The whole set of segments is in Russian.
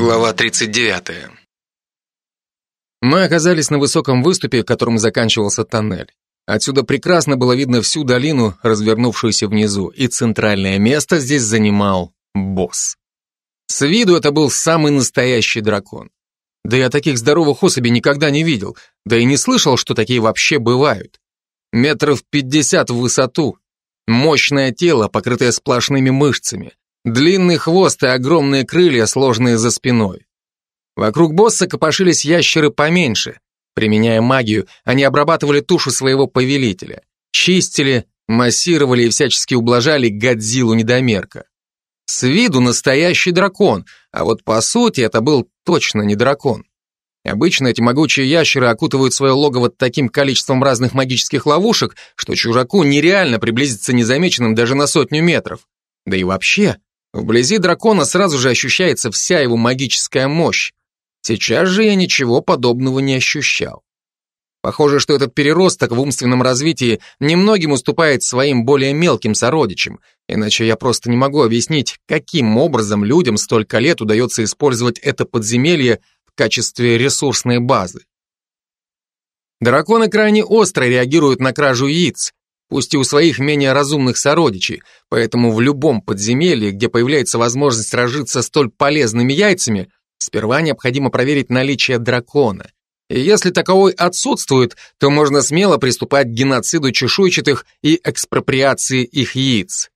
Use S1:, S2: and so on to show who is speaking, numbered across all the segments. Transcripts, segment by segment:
S1: Глава 39.
S2: Мы оказались на высоком выступе, которым заканчивался тоннель. Отсюда прекрасно было видно всю долину, развернувшуюся внизу, и центральное место здесь занимал босс. С виду это был самый настоящий дракон. Да я таких здоровых особей никогда не видел, да и не слышал, что такие вообще бывают. Метров пятьдесят в высоту, мощное тело, покрытое сплошными мышцами, Длинный хвост и огромные крылья, сложные за спиной. Вокруг босса копошились ящеры поменьше. Применяя магию, они обрабатывали тушу своего повелителя, чистили, массировали и всячески ублажали Годзиллу-недомерка. С виду настоящий дракон, а вот по сути это был точно не дракон. Обычно эти могучие ящеры окутывают свое логово таким количеством разных магических ловушек, что чужаку нереально приблизиться незамеченным даже на сотню метров. Да и вообще, Вблизи дракона сразу же ощущается вся его магическая мощь. Сейчас же я ничего подобного не ощущал. Похоже, что этот переросток в умственном развитии немногим уступает своим более мелким сородичам, иначе я просто не могу объяснить, каким образом людям столько лет удается использовать это подземелье в качестве ресурсной базы. Драконы крайне остро реагируют на кражу яиц, пусть и у своих менее разумных сородичей, поэтому в любом подземелье, где появляется возможность разжиться столь полезными яйцами, сперва необходимо проверить наличие дракона. И если таковой отсутствует, то можно смело приступать к геноциду чешуйчатых и экспроприации их яиц.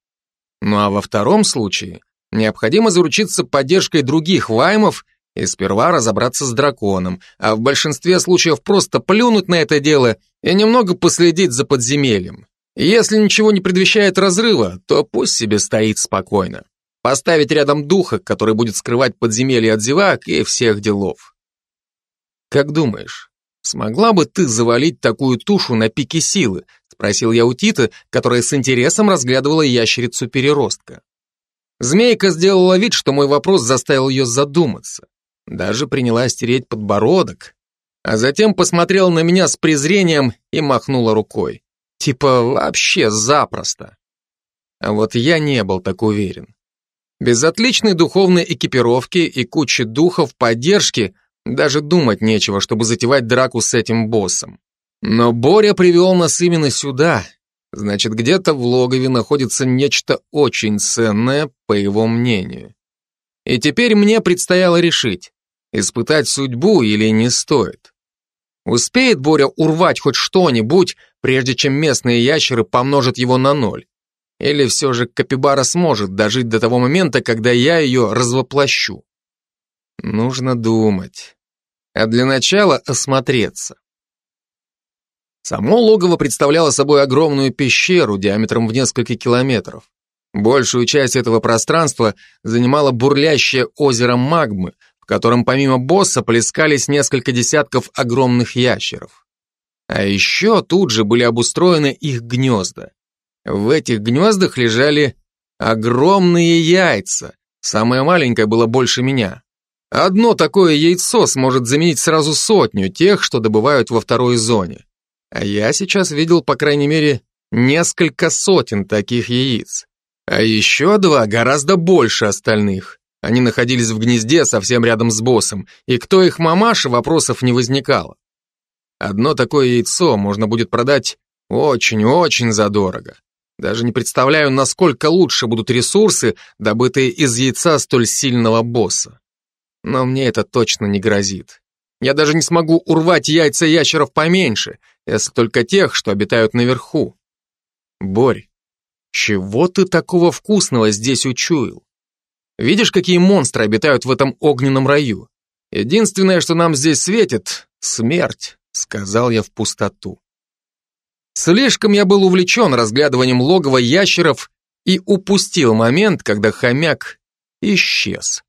S2: Ну а во втором случае необходимо заручиться поддержкой других ваймов и сперва разобраться с драконом, а в большинстве случаев просто плюнуть на это дело и немного последить за подземельем. Если ничего не предвещает разрыва, то пусть себе стоит спокойно. Поставить рядом духа, который будет скрывать подземелье от зевак и всех делов. Как думаешь, смогла бы ты завалить такую тушу на пике силы? Спросил я у Тита, которая с интересом разглядывала ящерицу переростка. Змейка сделала вид, что мой вопрос заставил ее задуматься. Даже принялась тереть подбородок, а затем посмотрела на меня с презрением и махнула рукой. Типа вообще запросто. А вот я не был так уверен. Без отличной духовной экипировки и кучи духов поддержки даже думать нечего, чтобы затевать драку с этим боссом. Но Боря привел нас именно сюда. Значит, где-то в логове находится нечто очень ценное, по его мнению. И теперь мне предстояло решить, испытать судьбу или не стоит. Успеет Боря урвать хоть что-нибудь, прежде чем местные ящеры помножат его на ноль? Или все же Капибара сможет дожить до того момента, когда я ее развоплощу? Нужно думать. А для начала осмотреться. Само логово представляло собой огромную пещеру диаметром в несколько километров. Большую часть этого пространства занимало бурлящее озеро магмы, в котором помимо босса плескались несколько десятков огромных ящеров. А еще тут же были обустроены их гнезда. В этих гнездах лежали огромные яйца. Самое маленькое было больше меня. Одно такое яйцо сможет заменить сразу сотню тех, что добывают во второй зоне. А я сейчас видел, по крайней мере, несколько сотен таких яиц. А еще два гораздо больше остальных. Они находились в гнезде совсем рядом с боссом, и кто их мамаша, вопросов не возникало. Одно такое яйцо можно будет продать очень-очень задорого. Даже не представляю, насколько лучше будут ресурсы, добытые из яйца столь сильного босса. Но мне это точно не грозит. Я даже не смогу урвать яйца ящеров поменьше, если только тех, что обитают наверху. Борь, чего ты такого вкусного здесь учуял? Видишь, какие монстры обитают в этом огненном раю? Единственное, что нам здесь светит — смерть, сказал я в пустоту. Слишком я был увлечен разглядыванием логова ящеров и упустил момент, когда хомяк исчез.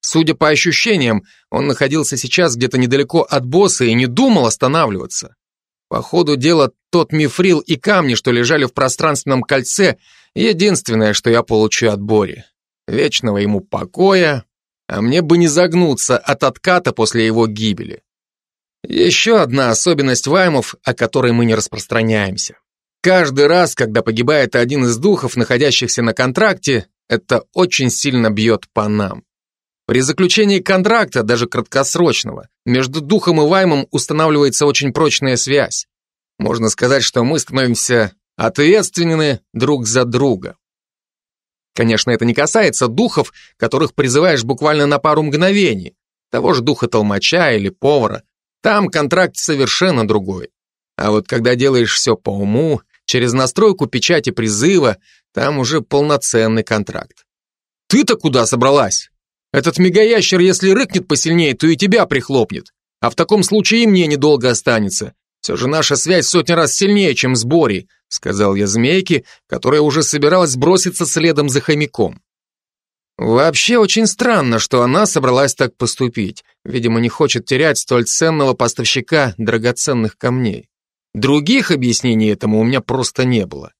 S2: Судя по ощущениям, он находился сейчас где-то недалеко от босса и не думал останавливаться. По ходу дела, тот мифрил и камни, что лежали в пространственном кольце, единственное, что я получу от Бори вечного ему покоя, а мне бы не загнуться от отката после его гибели. Еще одна особенность ваймов, о которой мы не распространяемся. Каждый раз, когда погибает один из духов, находящихся на контракте, это очень сильно бьет по нам. При заключении контракта, даже краткосрочного, между духом и Ваймом устанавливается очень прочная связь. Можно сказать, что мы становимся ответственны друг за друга. Конечно, это не касается духов, которых призываешь буквально на пару мгновений, того же духа толмача или повара. Там контракт совершенно другой. А вот когда делаешь все по уму, через настройку печати призыва, там уже полноценный контракт. Ты-то куда собралась? Этот мегаящер, если рыкнет посильнее, то и тебя прихлопнет. А в таком случае и мне недолго останется. Все же наша связь сотни раз сильнее, чем с Бори, сказал я змейке, которая уже собиралась броситься следом за хомяком. Вообще очень странно, что она собралась так поступить. Видимо, не хочет терять столь ценного поставщика драгоценных камней. Других объяснений этому у меня просто не было.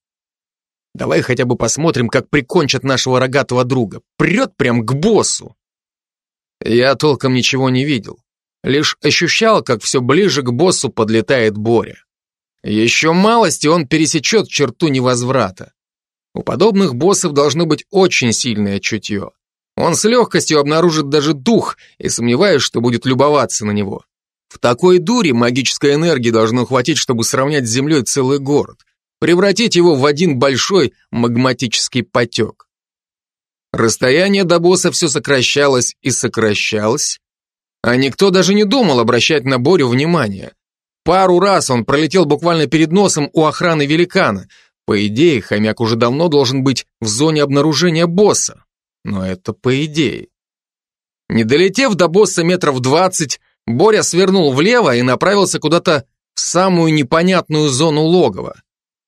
S2: Давай хотя бы посмотрим, как прикончат нашего рогатого друга. Прет прям к боссу. Я толком ничего не видел. Лишь ощущал, как все ближе к боссу подлетает Боря. Еще малости он пересечет черту невозврата. У подобных боссов должно быть очень сильное чутье. Он с легкостью обнаружит даже дух и сомневаюсь, что будет любоваться на него. В такой дуре магической энергии должно хватить, чтобы сравнять с землей целый город, превратить его в один большой магматический потек. Расстояние до босса все сокращалось и сокращалось, а никто даже не думал обращать на Борю внимание. Пару раз он пролетел буквально перед носом у охраны великана. По идее, хомяк уже давно должен быть в зоне обнаружения босса. Но это по идее. Не долетев до босса метров двадцать, Боря свернул влево и направился куда-то в самую непонятную зону логова.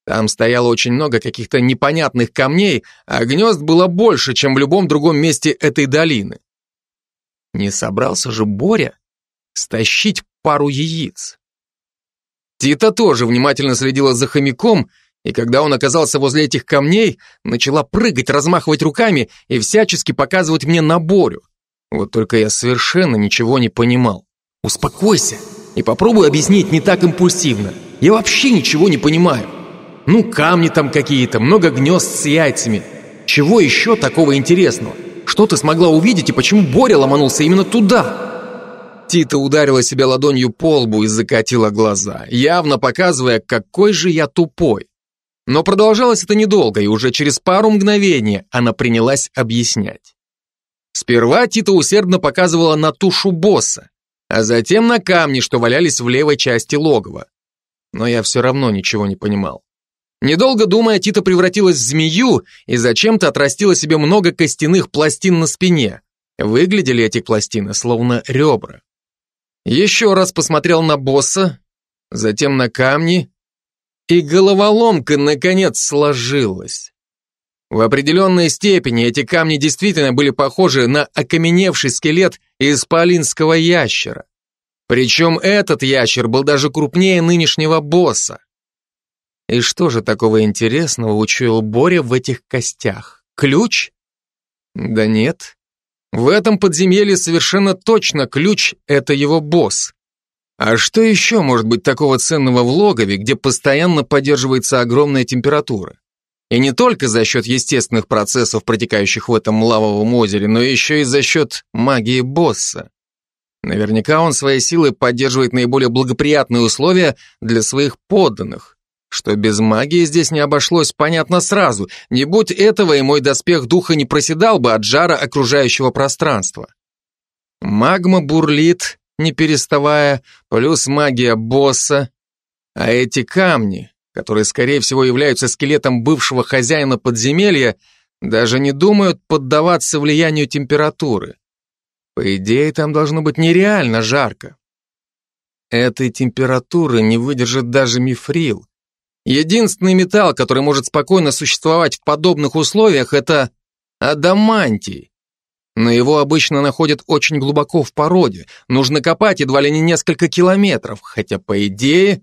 S2: Там стояло очень много каких-то непонятных камней, а гнезд было больше, чем в любом другом месте этой долины. Не собрался же Боря стащить пару яиц. Тита тоже внимательно следила за хомяком, и когда он оказался возле этих камней, начала прыгать, размахивать руками и всячески показывать мне на Борю. Вот только я совершенно ничего не понимал. «Успокойся и попробуй объяснить не так импульсивно. Я вообще ничего не понимаю. Ну, камни там какие-то, много гнезд с яйцами. Чего еще такого интересного? Что ты смогла увидеть и почему Боря ломанулся именно туда?» Тита ударила себя ладонью по лбу и закатила глаза, явно показывая, какой же я тупой. Но продолжалось это недолго, и уже через пару мгновений она принялась объяснять. Сперва Тита усердно показывала на тушу босса, а затем на камни, что валялись в левой части логова. Но я все равно ничего не понимал. Недолго думая, Тита превратилась в змею и зачем-то отрастила себе много костяных пластин на спине. Выглядели эти пластины словно ребра. Еще раз посмотрел на босса, затем на камни, и головоломка наконец сложилась. В определенной степени эти камни действительно были похожи на окаменевший скелет исполинского ящера. Причем этот ящер был даже крупнее нынешнего босса. И что же такого интересного учуял Боря в этих костях? Ключ? Да нет. В этом подземелье совершенно точно ключ — это его босс. А что еще может быть такого ценного в логове, где постоянно поддерживается огромная температура? И не только за счет естественных процессов, протекающих в этом лавовом озере, но еще и за счет магии босса. Наверняка он своей силой поддерживает наиболее благоприятные условия для своих подданных. Что без магии здесь не обошлось, понятно сразу. Не будь этого, и мой доспех духа не проседал бы от жара окружающего пространства. Магма бурлит, не переставая, плюс магия босса. А эти камни, которые, скорее всего, являются скелетом бывшего хозяина подземелья, даже не думают поддаваться влиянию температуры. По идее, там должно быть нереально жарко. Этой температуры не выдержит даже мифрил, Единственный металл, который может спокойно существовать в подобных условиях, это адамантий. Но его обычно находят очень глубоко в породе. Нужно копать едва ли не несколько километров, хотя, по идее,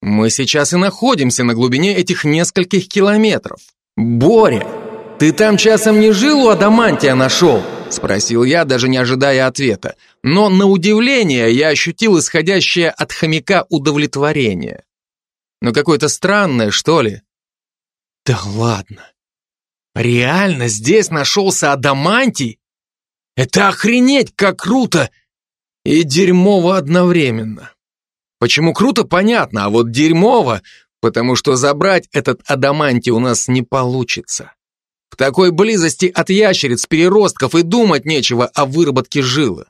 S2: мы сейчас и находимся на глубине этих нескольких километров. «Боря, ты там часом не жил у адамантия нашел?» Спросил я, даже не ожидая ответа. Но, на удивление, я ощутил исходящее от хомяка удовлетворение но какое-то странное, что ли. Да ладно. Реально здесь нашелся адамантий? Это охренеть, как круто и дерьмово одновременно. Почему круто, понятно, а вот дерьмово, потому что забрать этот адамантий у нас не получится. В такой близости от ящериц, переростков и думать нечего о выработке жилы.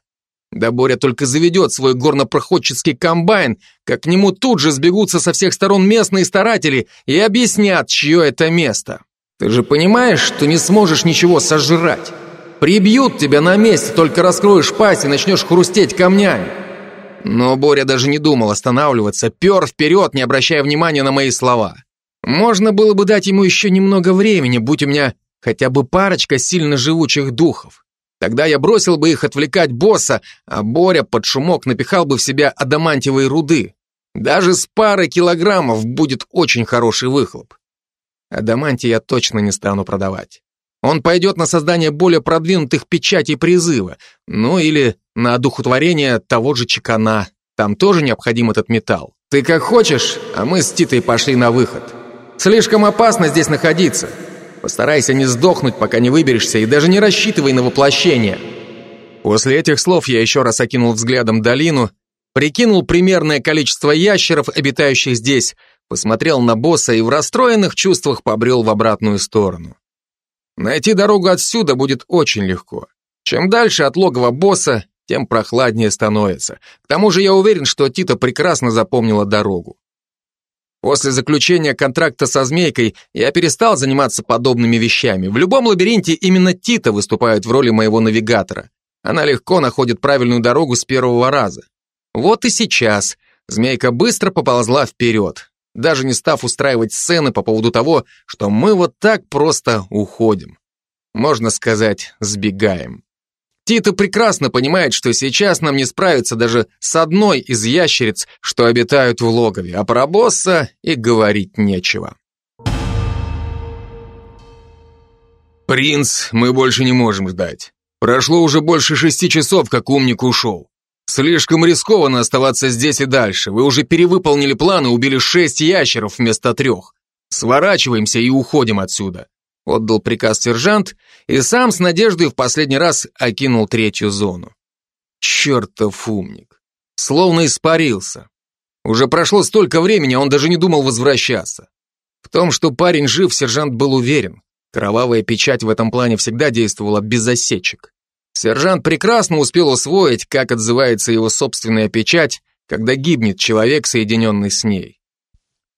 S2: Да Боря только заведет свой горнопроходческий комбайн, как к нему тут же сбегутся со всех сторон местные старатели и объяснят, чье это место. Ты же понимаешь, что не сможешь ничего сожрать. Прибьют тебя на месте, только раскроешь пасть и начнешь хрустеть камнями. Но Боря даже не думал останавливаться, пер вперед, не обращая внимания на мои слова. Можно было бы дать ему еще немного времени, будь у меня хотя бы парочка сильно живучих духов. Тогда я бросил бы их отвлекать босса, а Боря под шумок напихал бы в себя адамантиевые руды. Даже с парой килограммов будет очень хороший выхлоп. Адамантий я точно не стану продавать. Он пойдет на создание более продвинутых печатей призыва, ну или на одухотворение того же чекана. Там тоже необходим этот металл. Ты как хочешь, а мы с Титой пошли на выход. Слишком опасно здесь находиться. Постарайся не сдохнуть, пока не выберешься, и даже не рассчитывай на воплощение. После этих слов я еще раз окинул взглядом долину, прикинул примерное количество ящеров, обитающих здесь, посмотрел на босса и в расстроенных чувствах побрел в обратную сторону. Найти дорогу отсюда будет очень легко. Чем дальше от логова босса, тем прохладнее становится. К тому же я уверен, что Тита прекрасно запомнила дорогу. После заключения контракта со Змейкой я перестал заниматься подобными вещами. В любом лабиринте именно Тита выступает в роли моего навигатора. Она легко находит правильную дорогу с первого раза. Вот и сейчас Змейка быстро поползла вперед даже не став устраивать сцены по поводу того, что мы вот так просто уходим. Можно сказать, сбегаем. Тита прекрасно понимает, что сейчас нам не справиться даже с одной из ящериц, что обитают в логове, а про босса и говорить нечего. «Принц, мы больше не можем ждать. Прошло уже больше шести часов, как умник ушел. Слишком рискованно оставаться здесь и дальше. Вы уже перевыполнили план и убили шесть ящеров вместо трех. Сворачиваемся и уходим отсюда. Отдал приказ сержант и сам с надеждой в последний раз окинул третью зону. Чертов умник. Словно испарился. Уже прошло столько времени, а он даже не думал возвращаться. В том, что парень жив, сержант был уверен. Кровавая печать в этом плане всегда действовала без осечек. Сержант прекрасно успел усвоить, как отзывается его собственная печать, когда гибнет человек, соединенный с ней.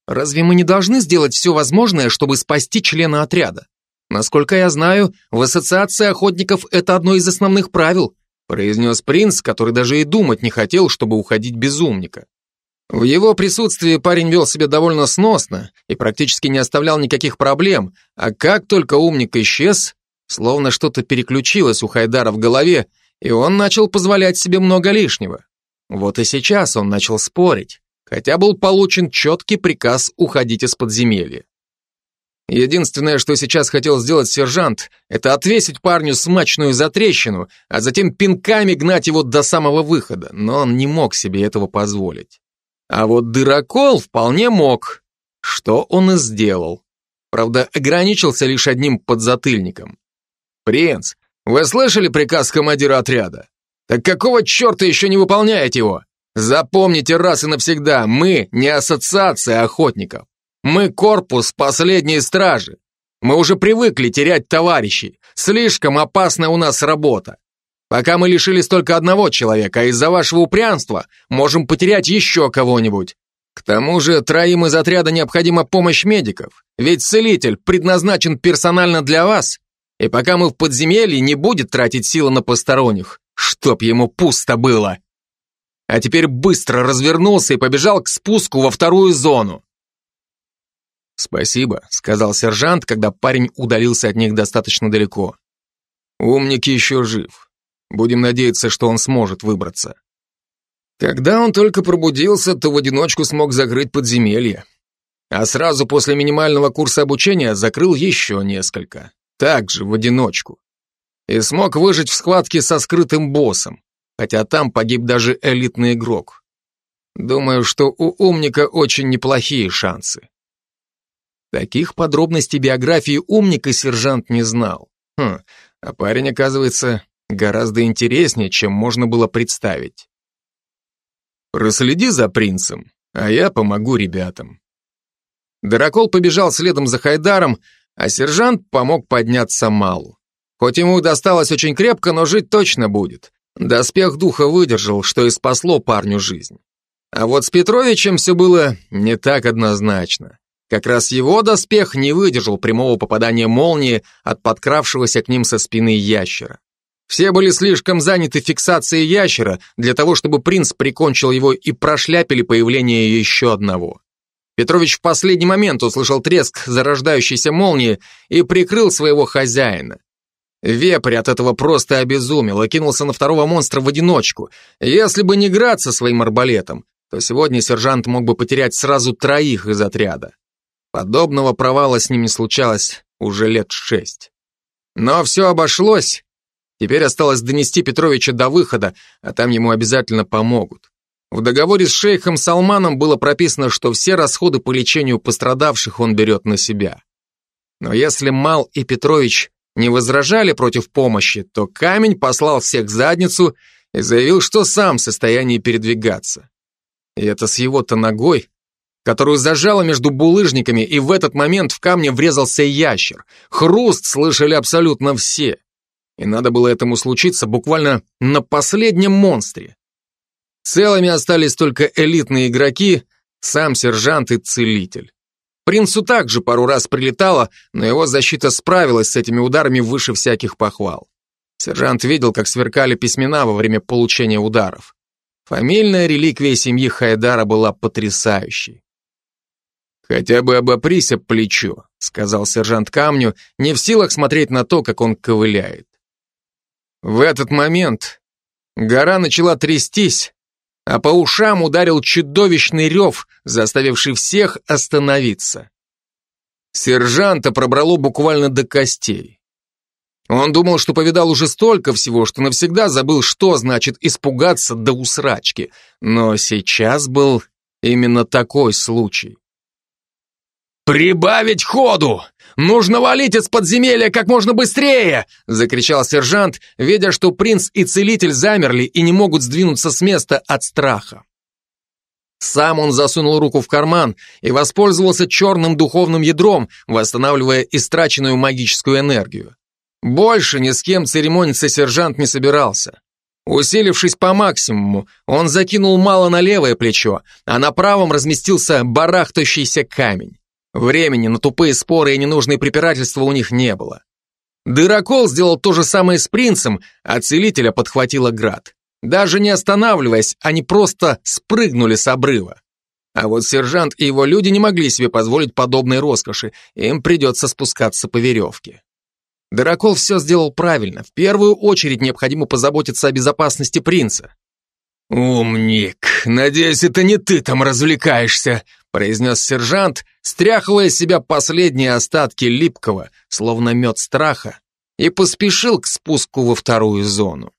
S2: Разве мы не должны сделать все возможное, чтобы спасти члена отряда? Насколько я знаю, в ассоциации охотников это одно из основных правил, произнес принц, который даже и думать не хотел, чтобы уходить без умника. В его присутствии парень вел себя довольно сносно и практически не оставлял никаких проблем, а как только умник исчез, Словно что-то переключилось у Хайдара в голове, и он начал позволять себе много лишнего. Вот и сейчас он начал спорить, хотя был получен четкий приказ уходить из подземелья. Единственное, что сейчас хотел сделать сержант, это отвесить парню смачную затрещину, а затем пинками гнать его до самого выхода, но он не мог себе этого позволить. А вот дырокол вполне мог, что он и сделал. Правда, ограничился лишь одним подзатыльником. «Принц, вы слышали приказ командира отряда? Так какого черта еще не выполняете его? Запомните раз и навсегда, мы не ассоциация охотников. Мы корпус последней стражи. Мы уже привыкли терять товарищей. Слишком опасная у нас работа. Пока мы лишились только одного человека, а из-за вашего упрямства можем потерять еще кого-нибудь. К тому же троим из отряда необходима помощь медиков, ведь целитель предназначен персонально для вас и пока мы в подземелье, не будет тратить силы на посторонних, чтоб ему пусто было. А теперь быстро развернулся и побежал к спуску во вторую зону. «Спасибо», — сказал сержант, когда парень удалился от них достаточно далеко. «Умник еще жив. Будем надеяться, что он сможет выбраться». Когда он только пробудился, то в одиночку смог закрыть подземелье. А сразу после минимального курса обучения закрыл еще несколько также в одиночку. И смог выжить в схватке со скрытым боссом, хотя там погиб даже элитный игрок. Думаю, что у умника очень неплохие шансы. Таких подробностей биографии умника сержант не знал. Хм, а парень, оказывается, гораздо интереснее, чем можно было представить. Проследи за принцем, а я помогу ребятам. Дракол побежал следом за Хайдаром, а сержант помог подняться Малу. Хоть ему досталось очень крепко, но жить точно будет. Доспех духа выдержал, что и спасло парню жизнь. А вот с Петровичем все было не так однозначно. Как раз его доспех не выдержал прямого попадания молнии от подкравшегося к ним со спины ящера. Все были слишком заняты фиксацией ящера для того, чтобы принц прикончил его и прошляпили появление еще одного. Петрович в последний момент услышал треск зарождающейся молнии и прикрыл своего хозяина. Вепрь от этого просто обезумел и кинулся на второго монстра в одиночку. Если бы не Град со своим арбалетом, то сегодня сержант мог бы потерять сразу троих из отряда. Подобного провала с ним не случалось уже лет шесть. Но все обошлось. Теперь осталось донести Петровича до выхода, а там ему обязательно помогут. В договоре с шейхом Салманом было прописано, что все расходы по лечению пострадавших он берет на себя. Но если Мал и Петрович не возражали против помощи, то камень послал всех в задницу и заявил, что сам в состоянии передвигаться. И это с его-то ногой, которую зажало между булыжниками, и в этот момент в камне врезался ящер. Хруст слышали абсолютно все. И надо было этому случиться буквально на последнем монстре. Целыми остались только элитные игроки, сам сержант и целитель. Принцу также пару раз прилетало, но его защита справилась с этими ударами выше всяких похвал. Сержант видел, как сверкали письмена во время получения ударов. Фамильная реликвия семьи Хайдара была потрясающей. «Хотя бы обопрись об плечо», — сказал сержант камню, не в силах смотреть на то, как он ковыляет. В этот момент гора начала трястись, а по ушам ударил чудовищный рев, заставивший всех остановиться. Сержанта пробрало буквально до костей. Он думал, что повидал уже столько всего, что навсегда забыл, что значит испугаться до усрачки. Но сейчас был именно такой случай. «Прибавить ходу! Нужно валить из подземелья как можно быстрее!» закричал сержант, видя, что принц и целитель замерли и не могут сдвинуться с места от страха. Сам он засунул руку в карман и воспользовался черным духовным ядром, восстанавливая истраченную магическую энергию. Больше ни с кем церемониться сержант не собирался. Усилившись по максимуму, он закинул мало на левое плечо, а на правом разместился барахтающийся камень. Времени на тупые споры и ненужные препирательства у них не было. Дырокол сделал то же самое с принцем, а целителя подхватила град. Даже не останавливаясь, они просто спрыгнули с обрыва. А вот сержант и его люди не могли себе позволить подобной роскоши, им придется спускаться по веревке. Дырокол все сделал правильно. В первую очередь необходимо позаботиться о безопасности принца. «Умник, надеюсь, это не ты там развлекаешься», произнес сержант, стряхивая с себя последние остатки липкого, словно мед страха, и поспешил к спуску во вторую зону.